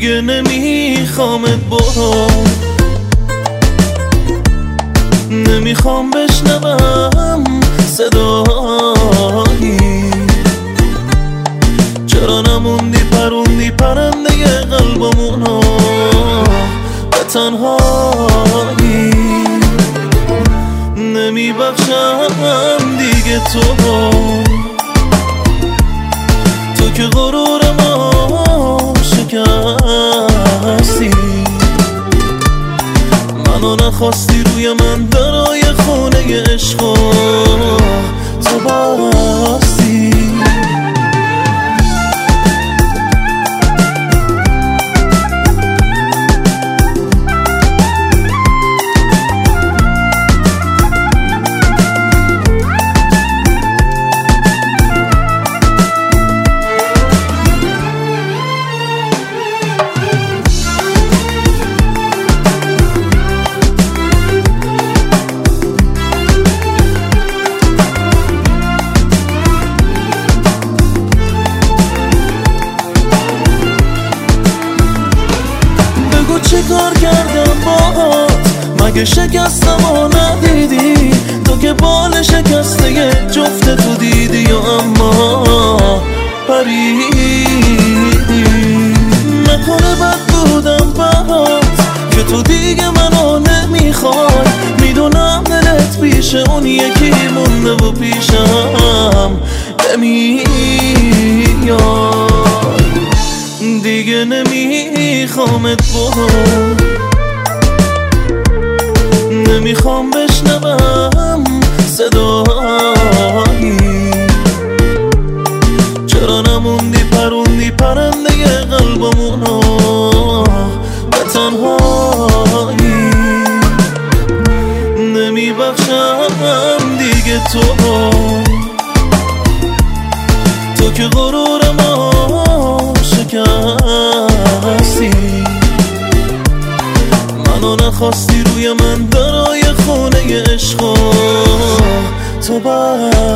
دیگه نمیخوامت برو نمی‌خوام بشنوم صدایی. چرا نموندی پروندی پرنده قلبمونو؟ به تنهایی. نمیبخشم دیگه تو. تو که غرور ما منو نخواستی روی من درای خونه عشق تو باستی مگه شکستم و ندیدی. تو که بال شکسته جفت تو دیدی و اما پریدی نکنه بد بودم برات که تو دیگه منو نمی‌خوای. می‌دونم دلت پیش اون یکی مونده و پیشم نمیاد. دیگه نمیخوامت برو نمی‌خوام بشنوم صدایی. چرا نموندی پروندی پرنده قلبمونو؟ به تنهایی. نمیبخشم دیگه تو. تو که غرور ما شکستی منو نخواستی روی من درای خونه عشق تو بر